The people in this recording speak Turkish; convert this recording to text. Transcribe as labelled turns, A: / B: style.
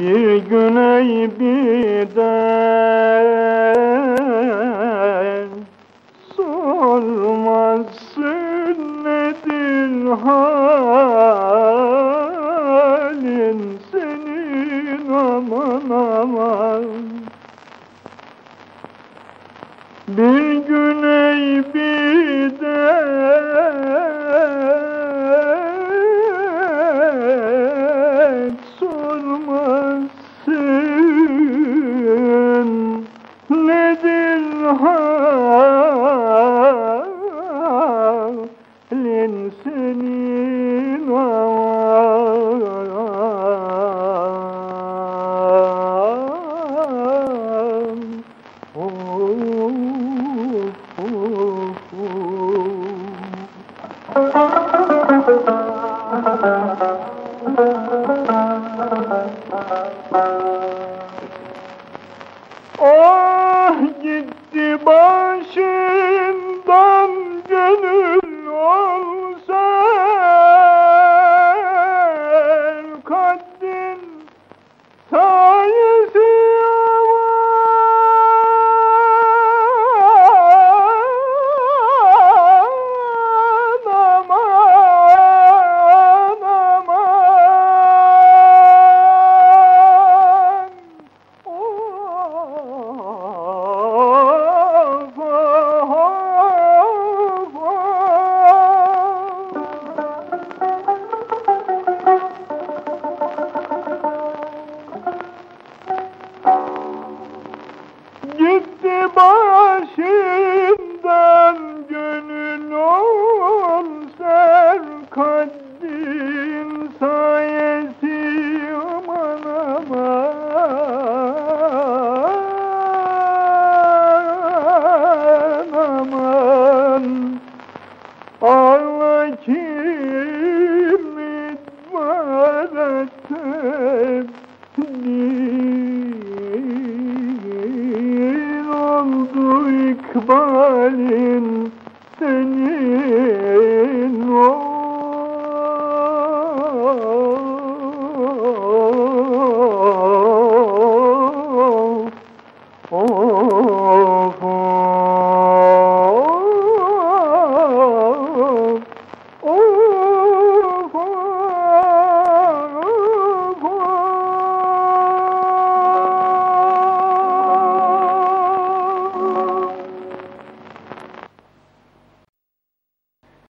A: Bir gün eybiden sormazsın nedir hal mürettebin oldu ikbalin senin